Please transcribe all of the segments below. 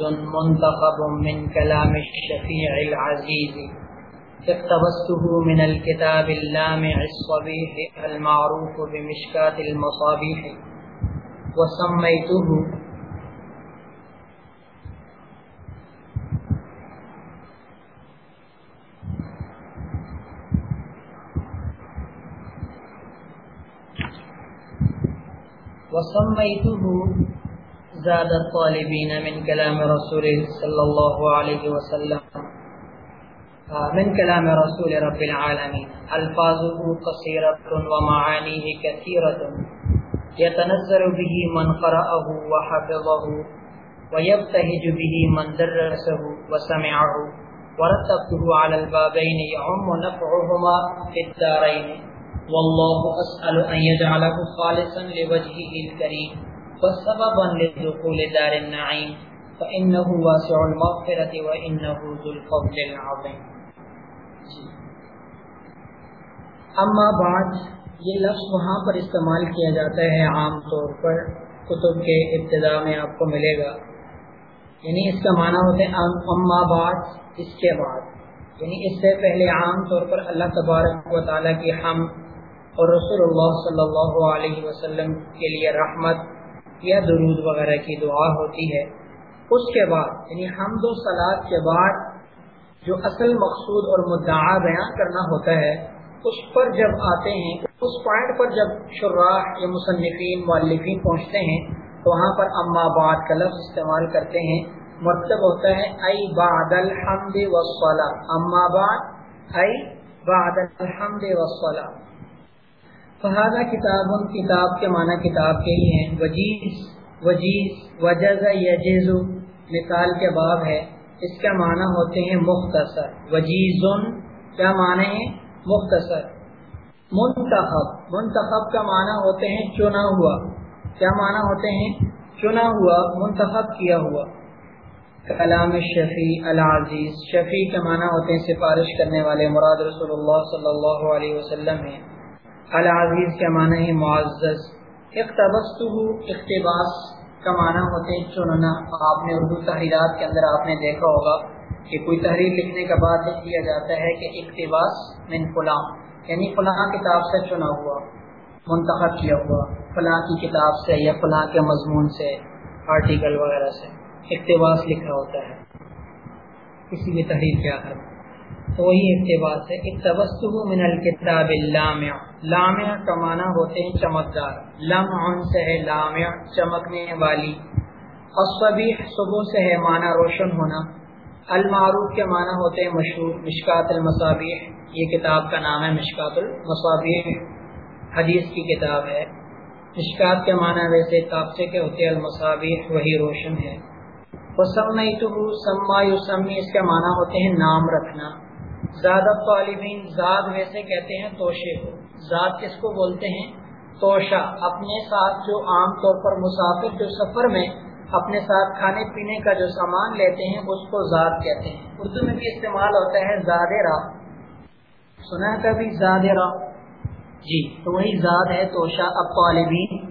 وجيز منتخب من كلام الشفيع العزيز. اقتبسته من الكتاب اللامع الصبيح المعروف بمشكات المصابيح. وسميته وسميته زاد الطالبين من كلام رسول صلى الله عليه وسلم. من كلام رسول رب العالمين الفاظه قصيرة ومعانيه كثيرة يتنزل به من قرأه وحفظه ويبتهج به من درسه وسمعه ورتبته على البابين يعم نفعهما في الدارين والله أسأل أن يجعله خالصا لوجهه الكريم وسببا لدخول دار النعيم، فإنه واسع المغفرة وإنه ذو الفضل العظيم. اما بعد، یہ لفظ وہاں پر استعمال کیا جاتا ہے عام طور پر، کتب کے ابتدا میں آپ کو ملے گا۔ یعنی اس کا معنی ہوتا ہے اما بعد، اس کے بعد۔ یعنی اس سے پہلے عام طور پر اللہ تبارک و تعالیٰ کی ہم اور رسول اللہ صلی اللہ علیہ وسلم کے لیے رحمت یا درود وغیرہ کی دعا ہوتی ہے، اس کے بعد یعنی حمد و سلاد کے بعد جو اصل مقصود اور مدعا بیان کرنا ہوتا ہے، اس پر جب آتے ہیں، اس پوائنٹ پر جب شراح یا مصنفین، مؤلفین پہنچتے ہیں، تو وہاں پر اما بعد کا لفظ استعمال کرتے ہیں۔ مطلب ہوتا ہے، ای بعد الحمد والصلاة اما بعد، ای بعد الحمد والصلاة فہذا کتاب کتاب کے معنی کتاب کے ہی ہیں۔ وجیز وجیز وجز یجز مثال کے باب ہے۔ اس کا معنی ہوتے ہیں مختصر۔ وجیز کیا معنی ہے؟ مختصر۔ منتخب۔ منتخب کا معنی ہوتے ہیں چنا ہوا۔ کیا معنی ہوتے ہیں؟ چنا ہوا، منتخب کیا ہوا۔ کلام شفیع العزیز۔ شفیع کے معنی ہوتے ہیں سفارش کرنے والے۔ مراد رسول اللہ صلی اللہ علیہ وسلم ہیں۔ العزیز کا معنی ہے معزز۔ اقتبس اقتباس کا معنی ہوتے ہیں چننا۔ آپ نے اردو تحریرات کے اندر آپ نے دیکھا ہوگا کہ کوئی تحریر لکھنے کے بعد لکھ دیا جاتا ہے کہ اقتباس من فلاں یعنی فلاں کتاب سے چنا ہوا، منتخب کیا ہوا، فلاں کی کتاب سے یا فلاں کے مضمون سے آرٹیکل وغیرہ سے۔ اقتباس لکھا ہوتا ہے۔ کسی بھی تحریر کیا ہے وہی اقتباس ہے اقتبس من الکتاب اللامع۔ لامع کا معنی ہوتے ہیں چمکدار۔ لمع سے ہے لامع، چمکنے والی۔ الصبیح، صبح سے ہے معنی روشن ہونا۔ المعروف کے معنی ہوتے ہیں مشہور، مشکات المصابیح۔ یہ کتاب کا نام ہے مشکات المصابیح۔ حدیث کی کتاب ہے۔ مشکات کے معنی ویسے تابچے کے ہوتے المصابیح وہی روشن ہے۔ وسمیتہ سما یسمی اس کے معنی ہوتے ہیں نام رکھنا۔ زیادہ طالبین زاد ویسے کہتے ہیں توشے۔ کو زاد کس کو بولتے ہیں؟ توشا۔ اپنے ساتھ جو عام طور پر مسافر جو سفر میں اپنے ساتھ کھانے پینے کا جو سامان لیتے ہیں، اس کو زاد کہتے ہیں۔ اردو میں بھی استعمال ہوتا ہے زاد را۔ سنا ہے کبھی زاد را؟ جی تو وہی زاد ہے توشا اب طالبین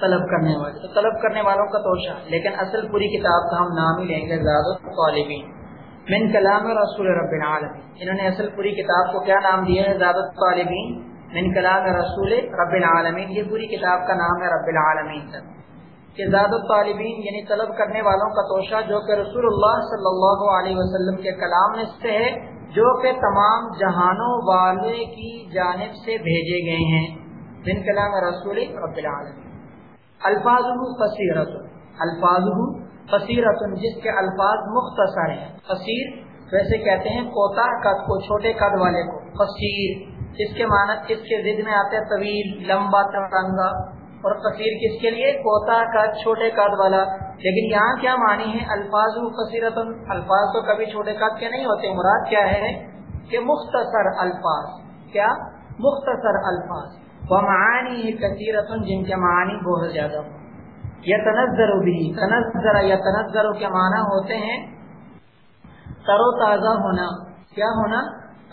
طلب کرنے والے۔ تو طلب کرنے والوں کا توشا، لیکن اصل پوری کتاب کا ہم نام ہی لیں گے زاد طالبین من کلام رسول رب العالمین۔ انہوں نے اصل پوری کتاب کو کیا نام دیا ہے؟ زیادت طالبین۔ من کلام رسول رب العالمین۔ یہ پوری کتاب کا نام ہے رب العالمین۔ تک کہ زیادت طالبین یعنی طلب کرنے والوں کا توشہ جو کہ رسول اللہ صلی اللہ علیہ وسلم کے کلام میں سے ہے، جو کہ تمام جہانوں والے کی جانب سے بھیجے گئے ہیں۔ من کلام رسول رب العالمین۔ الفاظ الفاظ فصیرت جس کے الفاظ مختصر ہیں۔ فصیر ویسے کہتے ہیں کوتا قد کو، چھوٹے قد والے کو۔ فصیر، اس کے معنی، اس کے ضد میں آتے ہیں طویل، لمبا ترنگا اور فصیر کس کے لیے؟ کوتا قد چھوٹے قد والا۔ لیکن یہاں کیا معنی ہے؟ الفاظ فصیرت الفاظ تو کبھی چھوٹے قد کے نہیں ہوتے، مراد کیا ہے؟ کہ مختصر الفاظ۔ کیا؟ مختصر الفاظ۔ وہ معانی کثیرت جن کے معنی بہت زیادہ ہوں۔ یا تنظر بھی تنظر یا تنظر کے معنی ہوتے ہیں تر و تازہ ہونا۔ کیا ہونا؟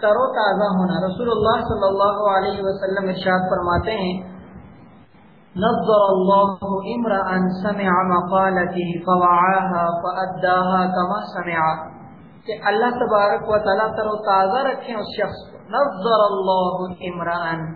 تر و تازہ ہونا۔ رسول اللہ صلی اللہ علیہ وسلم ارشاد فرماتے ہیں، نظر الله امرا سمع مقالتي فوعاها فاداها كما سمع۔ کہ اللہ تبارک و تعالی تر و تازہ رکھیں اس شخص کو۔ نظر اللہ عمران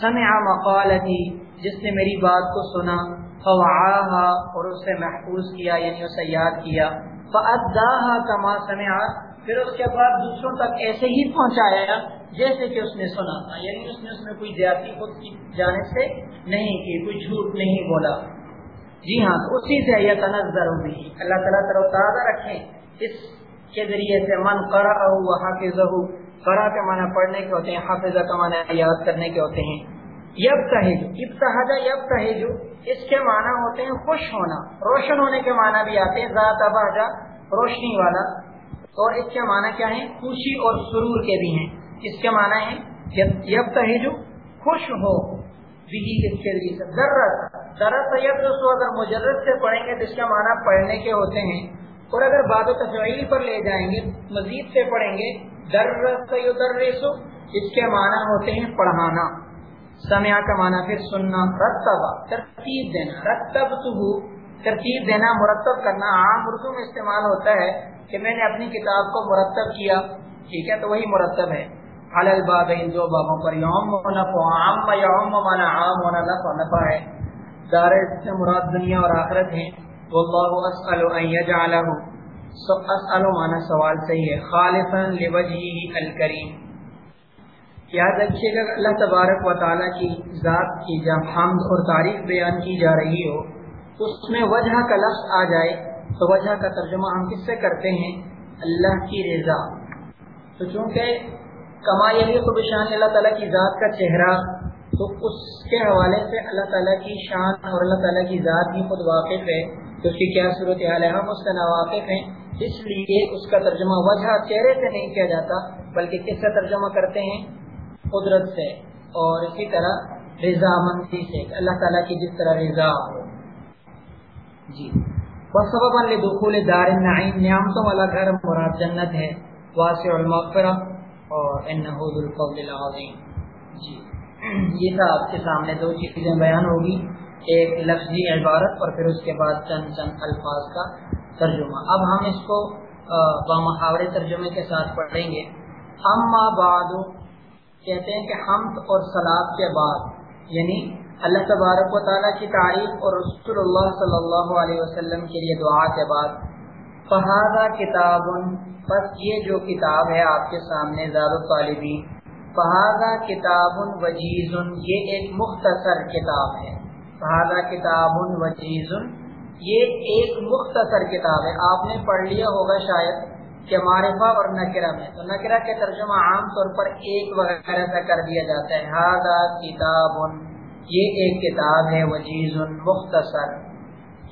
سمع مقالتی، جس نے میری بات کو سنا۔ فوعاها اور اسے محفوظ کیا یعنی اسے یاد کیا۔ فاداها كما سمع۔ پھر اس کے بعد دوسروں تک ایسے ہی پہنچایا جیسے کہ اس نے سنا تھا۔ یعنی اس نے اس میں کوئی زیادتی خود کی جانب سے نہیں کی، کوئی جھوٹ نہیں بولا۔ جی ہاں تو اسی سے یہ تنظر ہوئی اللہ تعالیٰ تر تازہ رکھیں۔ اس کے ذریعے سے من کرا ہوا حافظ کرا کے معنی پڑھنے کے ہوتے ہیں حافظہ کا معنی یاد کرنے کے ہوتے ہیں۔ یب تہج ابتحجا یب تہج اس کے معنی ہوتے ہیں خوش ہونا، روشن ہونے کے معنی بھی آتے ہیں، ذات اباجا، روشنی والا. اور اس کے معنی کیا ہیں؟ خوشی اور سرور کے بھی ہیں. اس کے معنی ہے یب تہجو خوش ہو. بھی اس کے لیے درت درت یب سو اگر مجرد سے پڑھیں گے تو اس کا معنی پڑھنے کے ہوتے ہیں. اور اگر باد تفعیل پر لے جائیں گے، مزید سے پڑھیں گے درت درسو اس کے معنی ہوتے ہیں پڑھانا. سمیا کا معنی پھر سننا رتبا ترتیب دینا رتب ترتیب دینا، مرتب کرنا، عام اردو میں استعمال ہوتا ہے کہ میں نے اپنی کتاب کو مرتب کیا، ٹھیک ہے، تو وہی مرتب ہے۔ حلل باب ان دو بابوں پر یوم نفع، عام یوم مانا عام ہونا نفع نفع ہے۔ دار سے مراد دنیا اور آخرت ہیں۔ واللہ اسأل ان یجعلہ سو اسأل مانا سوال صحیح ہے۔ خالصا لوجہی الکریم۔ یاد رکھیے گا اللہ تبارک و تعالیٰ کی ذات کی جب حمد اور تعریف بیان کی جا رہی ہو اس میں وجہ کا لفظ آ جائے تو وجہ کا ترجمہ ہم کس سے کرتے ہیں؟ اللہ کی رضا۔ تو چونکہ کما یعنی خود شان اللہ تعالیٰ کی ذات کا چہرہ، تو اس کے حوالے سے اللہ تعالیٰ کی شان اور اللہ تعالیٰ کی ذات بھی خود واقف ہے۔ تو اس کی کیا صورت حال ہے؟ ہم اس کا ناواقف ہیں۔ اس لیے اس کا ترجمہ وجہ چہرے سے نہیں کیا جاتا، بلکہ کس سے ترجمہ کرتے ہیں؟ قدرت سے اور اسی طرح رضا مندی سے اللہ تعالیٰ کی جس طرح رضا ہو۔ جی۔ سبب دخول دار النعیم نعمتوں والا گھر مراد جنت ہے، واسع المغفرہ اور العظیم۔ جی۔ یہ تھا آپ کے سامنے دو چیزیں بیان ہوگی، ایک لفظی عبارت اور پھر اس کے بعد چند چند الفاظ کا ترجمہ۔ اب ہم اس کو بامحاورے ترجمے کے ساتھ پڑھیں گے۔ اما بعد کہتے ہیں کہ حمد اور سلاد کے بعد یعنی اللہ تبارک و تعالیٰ کی تعریف اور رسول اللہ صلی اللہ علیہ وسلم کے لیے دعا کے بعد فہذا کتاب بس یہ جو کتاب ہے آپ کے سامنے زاد الطالبین فہذا کتاب وجیز، یہ ایک مختصر کتاب ہے۔ فہذا کتاب وجیز، یہ ایک مختصر کتاب ہے۔ آپ نے پڑھ لیا ہوگا شاید۔ کہ معرفہ اور نکرہ میں۔ تو نکرہ کے ترجمہ عام طور پر ایک وغیرہ سے کر دیا جاتا ہے۔ ہاضا کتاب یہ ایک کتاب ہے، وجیز مختصر۔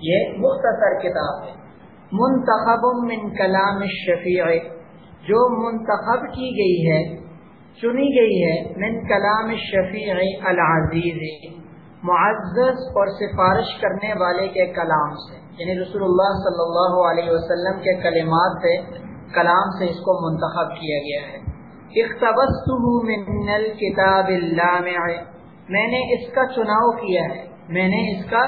یہ مختصر کتاب ہے۔ منتخب من کلام الشفیع۔ جو منتخب کی گئی ہے، چنی گئی ہے، من کلام الشفیع العزیز۔ معزز اور سفارش کرنے والے کے کلام سے۔ یعنی رسول اللہ صلی اللہ علیہ وسلم کے کلمات سے کلام سے اس کو منتخب کیا گیا ہے۔ من الكتاب اللامع۔ میں نے اس کا چناؤ کیا ہے۔ میں نے اس کا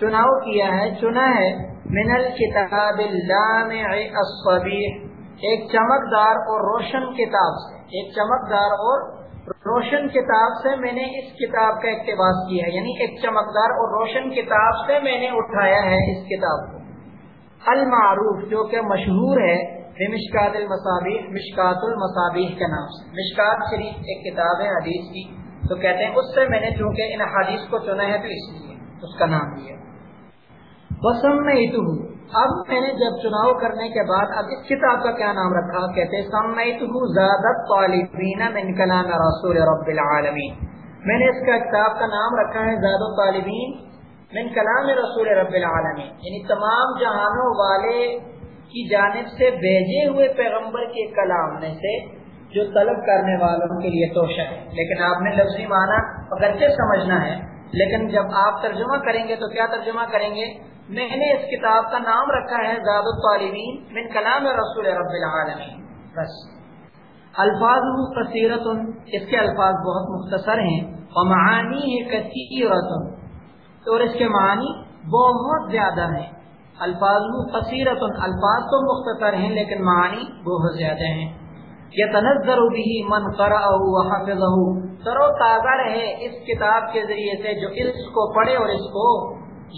چناؤ کیا ہے۔ چنا ہے۔ من الکتاب اللامع الصبیح۔ ایک چمکدار اور روشن کتاب سے۔ ایک چمکدار اور روشن کتاب سے میں نے اس کتاب کا اقتباس کیا ہے۔ یعنی ایک چمکدار اور روشن کتاب سے میں نے اٹھایا ہے اس کتاب کو۔ المعروف جو کہ مشہور ہے۔ مشکات المصابیح مشکات المصابیح کے نام سے۔ مشکات شریف ایک کتاب ہے، حدیث کی۔ تو کہتے ہیں، اس سے میں نے چونکہ ان حدیث کو چنا ہے، تو اس لیے اس کا نام دیا بسم میں اب میں نے جب چناؤ کرنے کے بعد اب اس کتاب کا کیا نام رکھا؟ کہتے من کلام رسول رب العالمین میں نے اس کا کتاب کا نام رکھا ہے، زاد طالبین من کلام رسول رب العالمین یعنی تمام جہانوں والے کی جانب سے بھیجے ہوئے پیغمبر کے کلام میں سے جو طلب کرنے والوں کے لیے توشہ ہے۔ لیکن آپ نے لفظی معنی اگرچہ سمجھنا ہے، لیکن جب آپ ترجمہ کریں گے تو کیا ترجمہ کریں گے؟ میں نے اس کتاب کا نام رکھا ہے زاد الطالبین من کلام رسول رب العالمین۔ بس۔ الفاظ کثیرت اس کے الفاظ بہت مختصر ہیں۔ اور معانی ہے کثیرت اور اس کے معنی بہت زیادہ ہیں۔ الفاظ قصیرت الفاظ تو مختصر ہیں لیکن معنی بہت زیادہ ہیں۔ یہ تنظر بھی من کرا حافظ سرو تازہ رہے اس کتاب کے ذریعے سے جو اس کو پڑھے اور اس کو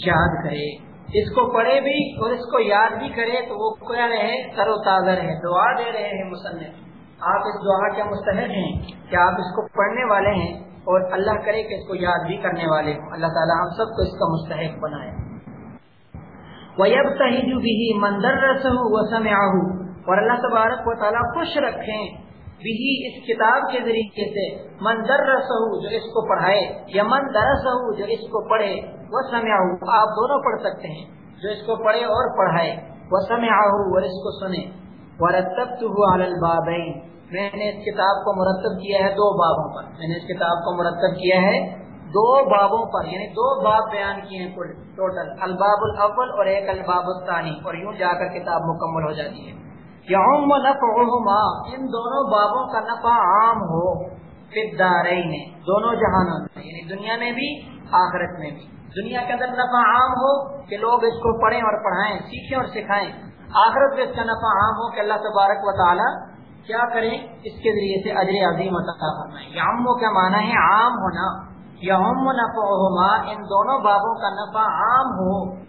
یاد کرے۔ اس کو پڑھے بھی اور اس کو یاد بھی کرے تو وہ کیا رہے؟ سرو تازہ رہے۔ دعا دے رہے ہیں مصنف۔ آپ اس دعا کے مستحق ہیں کہ آپ اس کو پڑھنے والے ہیں اور اللہ کرے کہ اس کو یاد بھی کرنے والے ہوں۔ اللہ تعالیٰ ہم سب کو اس کا مستحق بنائے۔ وَيَبْتَحِجُ بِهِ مَنْ دَرَّسَهُ وَسَمِعَهُ اور اللہ تبارک و تعالیٰ خوش رکھیں بھی اس کتاب کے ذریعے سے من درسہ جو اس کو پڑھائے یا من درسہ جو اس کو پڑھے وہ سمیا آپ دونوں پڑھ سکتے ہیں جو اس کو پڑھے اور پڑھائے وہ سمیا اور اس کو سنے ورتب البابین میں نے اس کتاب کو مرتب کیا ہے دو بابوں پر میں نے اس کتاب کو مرتب کیا ہے دو بابوں پر یعنی دو باب بیان کیے ہیں ٹوٹل الباب الاول اور ایک الباب الثانی، اور یوں جا کر کتاب مکمل ہو جاتی ہے۔ یوم نفعہما، ان دونوں بابوں کا نفع عام ہو فدارین دونوں جہانوں میں یعنی دنیا میں بھی، آخرت میں بھی۔ دنیا کے اندر نفع عام ہو کہ لوگ اس کو پڑھیں اور پڑھائیں، سیکھیں اور سکھائیں۔ آخرت میں اس کا نفع عام ہو کہ اللہ تبارک و تعالی کیا کریں؟ اس کے ذریعے سے اجر عظیم عطا فرمائیں۔ یام کا معنی ہے عام ہونا۔ یوم نفعہما، ان دونوں بابوں کا نفع عام ہو۔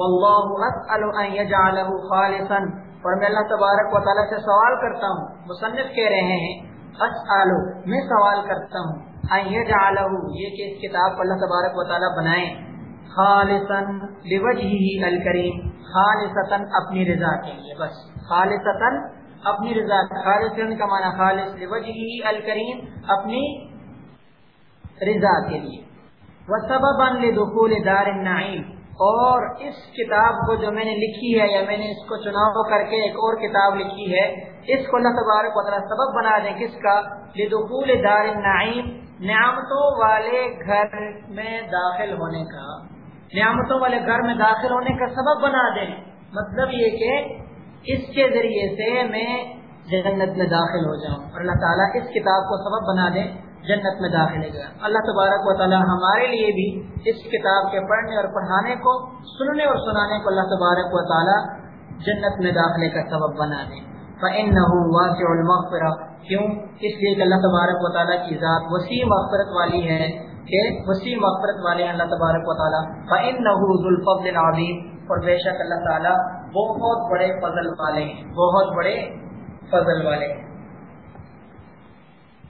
واللہ اسأل ان یجعلہ خالصا۔ اور میں اللہ تبارک و تعالیٰ سے سوال کرتا ہوں۔ مصنف کہہ رہے ہیں اسالو میں سوال کرتا ہوں۔ یہ کہ اس کتاب کو اللہ تبارک و تعالیٰ بنائے۔ خالصن لوجہی الکریم، خالصتا اپنی رضا کے لیے، بس۔ خالصتا اپنی رضا خالصن یعنی کا معنی خالص لوجہی الکریم، اپنی رضا کے لیے۔ وسببا لدخول دار النعیم۔ اور اس کتاب کو جو میں نے لکھی ہے یا میں نے اس کو چناؤ کر کے ایک اور کتاب لکھی ہے، اس کو اللہ تبارک و تعالیٰ سبب بنا دیں۔ کس کا؟ لدخول دار النعیم۔ نعمتوں والے گھر میں داخل ہونے کا۔ نعمتوں والے گھر میں داخل ہونے کا سبب بنا دیں۔ مطلب یہ کہ اس کے ذریعے سے میں جنت میں داخل ہو جاؤں۔ اور اللہ تعالیٰ اس کتاب کو سبب بنا دیں۔ جنت میں داخل گیا اللہ تبارک و تعالی ہمارے لیے بھی اس کتاب کے پڑھنے اور پڑھانے کو، سننے اور سنانے کو اللہ تبارک و تعالی جنت میں داخلے کا سبب بنا دے۔ المغفرہ کیوں؟ اس لیے کہ اللہ تبارک و تعالیٰ کی ذات وسیع مغفرت والی ہے کہ وسیع مغفرت والے ہیں اللہ تبارک و تعالیٰ۔ الفضل العظیم اور بے شک اللہ تعالیٰ بہت بڑے فضل والے ہیں، بہت بڑے فضل والے ہیں۔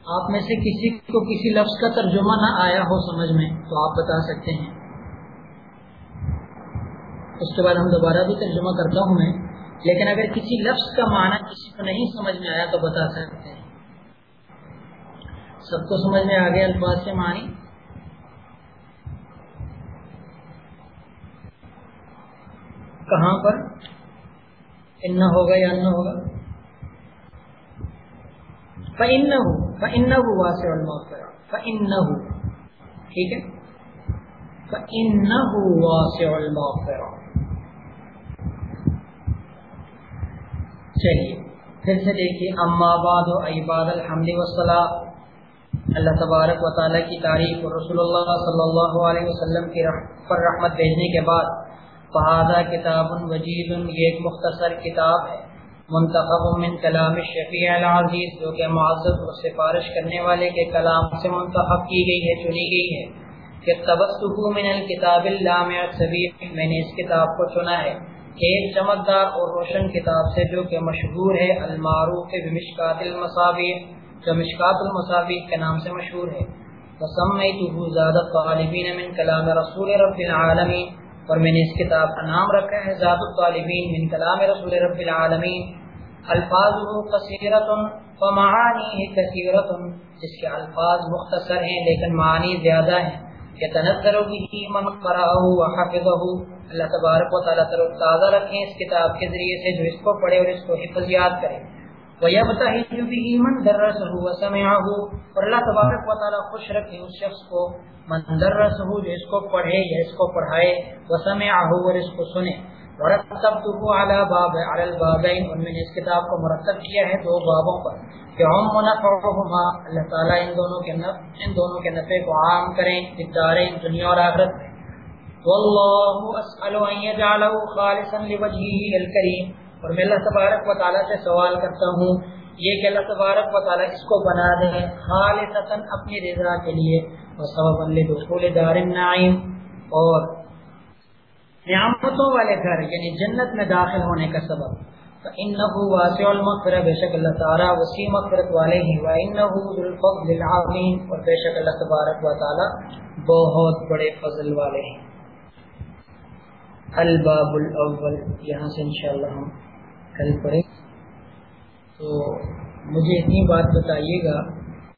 آپ میں سے کسی کو کسی لفظ کا ترجمہ نہ آیا ہو سمجھ میں، تو آپ بتا سکتے ہیں۔ اس کے بعد ہم دوبارہ بھی ترجمہ کرتا ہوں میں، لیکن اگر کسی لفظ کا معنی کسی کو نہیں سمجھ میں آیا تو بتا سکتے ہیں۔ سب کو سمجھ میں آ گیا الفاظ کے معنی؟ کہاں پر؟ ان ہوگا یا نہ ہوگا۔ فَإِنَّهُ ٹھیک ہے؟ چلیے، پھر سے دیکھیے، اما بعد عباد الحمد والصلاة. اللہ تبارک و تعالی کی تعریف اور رسول اللہ صلی اللہ علیہ وسلم کی پر رحمت بھیجنے کے بعد فہذا کتاب وجید یہ ایک مختصر کتاب ہے۔ منتخب من کلام شفیع العزیز جو کہ معذب اور سفارش کرنے والے کے کلام سے منتخب کی گئی ہے، چنی گئی ہے کہ تبسطو من الكتاب اللامع سبیل میں نے اس کتاب کو چنا ہے۔ ایک چمکدار اور روشن کتاب سے جو کہ مشہور ہے، المعروف بمشکات المصابی جو مشکات المصابی کے نام سے مشہور ہے۔ وسمیتہ زیادہ طالبین من کلام رسول رب العالمین، اور میں نے اس کتاب کا نام رکھا ہے ذات الطالبین من کلام رسول رب العالمین۔ الفاظ کثیرت و کثیرت جس کے الفاظ مختصر ہیں لیکن معانی زیادہ ہیں۔ کہ تنظر بھی من قرأه وحفظه اللہ تبارک و تعالیٰ تازہ رکھیں اس کتاب کے ذریعے سے جو اس کو پڑھے اور اس کو حفظ یاد کرے وَيَبْتَحِجُ بِهِ مَنْ دَرَّسَهُ وَسَمِعَهُ۔ اور اللہ تبارک و تعالیٰ خوش رکھے اس شخص کو، من درسه جو اس کو پڑھے یا اس کو پڑھائے، وَسَمِعَهُ اور اس کو سنے وَرَتَّبْتُهُ عَلَى بَابِ عَلَى الْبَابَيْنِ اور میں نے اس کتاب کو مرتب کیا ہے دو بابوں پر، کہ ہم منفعهما اللہ تعالیٰ ان دونوں کے نفع ان دونوں کے نفع کو عام کریں ادارے دنیا اور آخرت میں۔ والله اسال ان يجعله خالصا لوجهه الكريم اور میں اللہ تبارک و تعالی سے سوال کرتا ہوں، یہ کہ اللہ تبارک و تعالی اس کو بنا دے خالصا اپنی رضا کے لیے، وسببا لدخول دار النعیم۔ اور نعمتوں والے گھر یعنی جنت میں داخل ہونے کا سبب. فإنه واسع المغفرة، بے شک اللہ تعالی وسیع مغفرت والے ہیں. وإنه ذو الفضل العظیم اور بے شک اللہ تبارک و تعالی بہت بڑے فضل والے ہیں. الباب الاول یہاں سے انشاءاللہ ہم کل پڑھیں. تو مجھے اتنی بات بتائیے گا